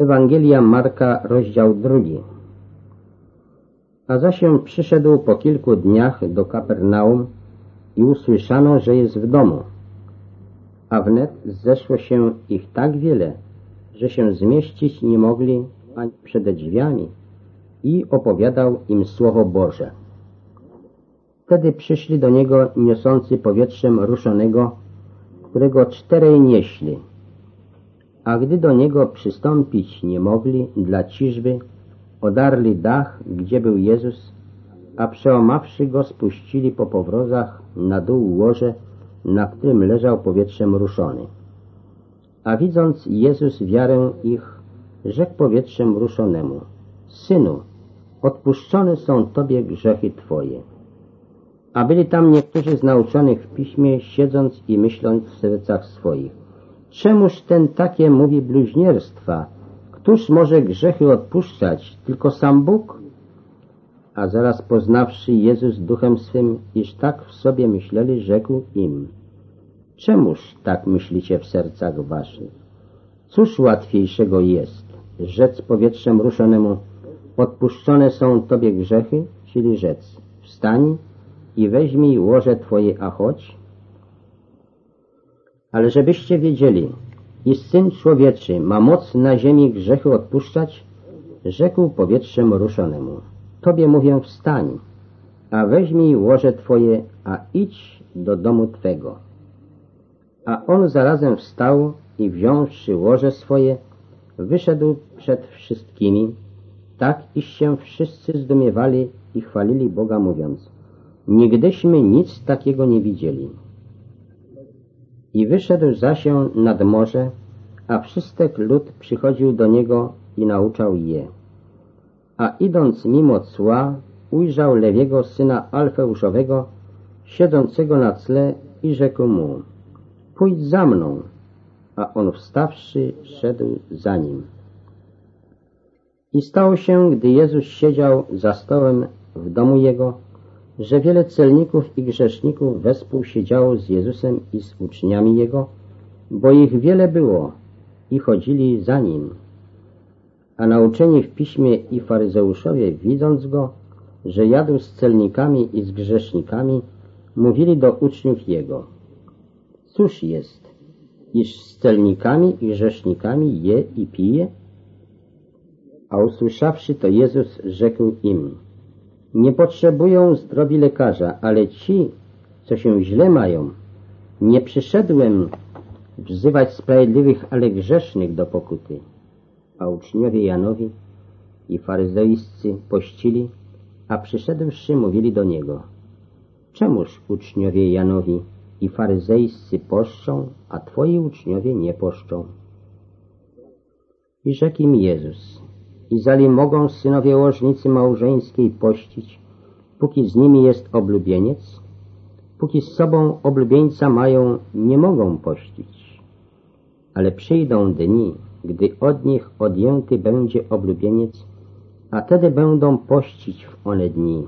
Ewangelia Marka, rozdział drugi. A zasię przyszedł po kilku dniach do Kapernaum i usłyszano, że jest w domu. A wnet zeszło się ich tak wiele, że się zmieścić nie mogli ani przed drzwiami i opowiadał im Słowo Boże. Wtedy przyszli do niego niosący powietrzem ruszonego, którego czterej nieśli – a gdy do niego przystąpić nie mogli dla ciżby, odarli dach, gdzie był Jezus, a przełamawszy go spuścili po powrozach na dół łoże, na którym leżał powietrzem ruszony. A widząc Jezus wiarę ich, rzekł powietrzem ruszonemu, Synu, odpuszczone są Tobie grzechy Twoje. A byli tam niektórzy z nauczonych w piśmie, siedząc i myśląc w sercach swoich. Czemuż ten takie mówi bluźnierstwa? Któż może grzechy odpuszczać? Tylko sam Bóg? A zaraz poznawszy Jezus duchem swym, iż tak w sobie myśleli, rzekł im. Czemuż tak myślicie w sercach waszych? Cóż łatwiejszego jest? Rzec powietrzem ruszonemu, odpuszczone są Tobie grzechy, czyli rzec, wstań i weźmij łoże Twoje, a chodź, ale żebyście wiedzieli, i Syn Człowieczy ma moc na ziemi grzechy odpuszczać, rzekł powietrzem ruszonemu. Tobie mówię wstań, a weźmij łoże Twoje, a idź do domu Twego. A on zarazem wstał i wziąwszy łoże swoje, wyszedł przed wszystkimi, tak iż się wszyscy zdumiewali i chwalili Boga mówiąc, nigdyśmy nic takiego nie widzieli. I wyszedł zasię nad morze, a wszystek lud przychodził do niego i nauczał je. A idąc mimo cła, ujrzał Lewiego syna Alfeuszowego, siedzącego na tle i rzekł mu, pójdź za mną, a on wstawszy szedł za nim. I stało się, gdy Jezus siedział za stołem w domu jego, że wiele celników i grzeszników wespół siedziało z Jezusem i z uczniami Jego, bo ich wiele było i chodzili za Nim. A nauczeni w piśmie i faryzeuszowie, widząc Go, że jadł z celnikami i z grzesznikami, mówili do uczniów Jego, cóż jest, iż z celnikami i grzesznikami je i pije? A usłyszawszy to Jezus rzekł im, nie potrzebują zdrowi lekarza, ale ci, co się źle mają. Nie przyszedłem wzywać sprawiedliwych, ale grzesznych do pokuty. A uczniowie Janowi i faryzeiscy pościli, a przyszedłszy mówili do niego. Czemuż uczniowie Janowi i faryzeiscy poszczą, a twoi uczniowie nie poszczą? I rzekł im Jezus, i zali mogą synowie łożnicy małżeńskiej pościć, póki z nimi jest oblubieniec, póki z sobą oblubieńca mają, nie mogą pościć. Ale przyjdą dni, gdy od nich odjęty będzie oblubieniec, a wtedy będą pościć w one dni.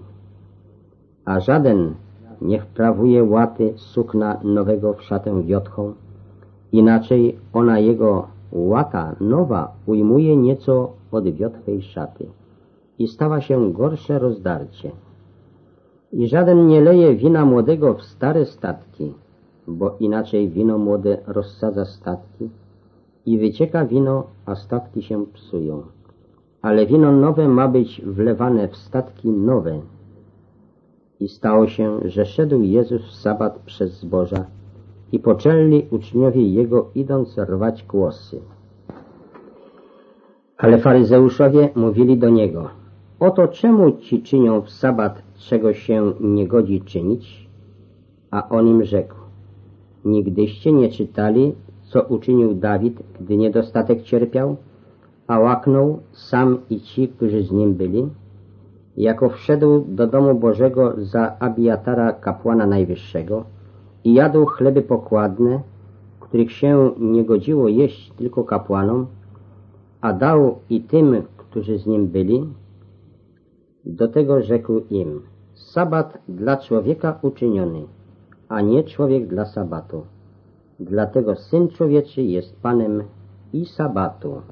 A żaden niech prawuje łaty sukna nowego w szatę wiotchą, inaczej ona jego łata nowa ujmuje nieco od wiotwej szaty i stała się gorsze rozdarcie. I żaden nie leje wina młodego w stare statki, bo inaczej wino młode rozsadza statki i wycieka wino, a statki się psują. Ale wino nowe ma być wlewane w statki nowe. I stało się, że szedł Jezus w sabat przez zboża i poczęli uczniowie Jego idąc rwać kłosy. Ale faryzeuszowie mówili do Niego, oto czemu ci czynią w sabat, czego się nie godzi czynić? A on im rzekł, nigdyście nie czytali, co uczynił Dawid, gdy niedostatek cierpiał, a łaknął sam i ci, którzy z nim byli? Jako wszedł do domu Bożego za Abiatara kapłana najwyższego i jadł chleby pokładne, których się nie godziło jeść tylko kapłanom, a dał i tym, którzy z nim byli, do tego rzekł im, sabat dla człowieka uczyniony, a nie człowiek dla sabatu. Dlatego Syn Człowieczy jest Panem i sabatu.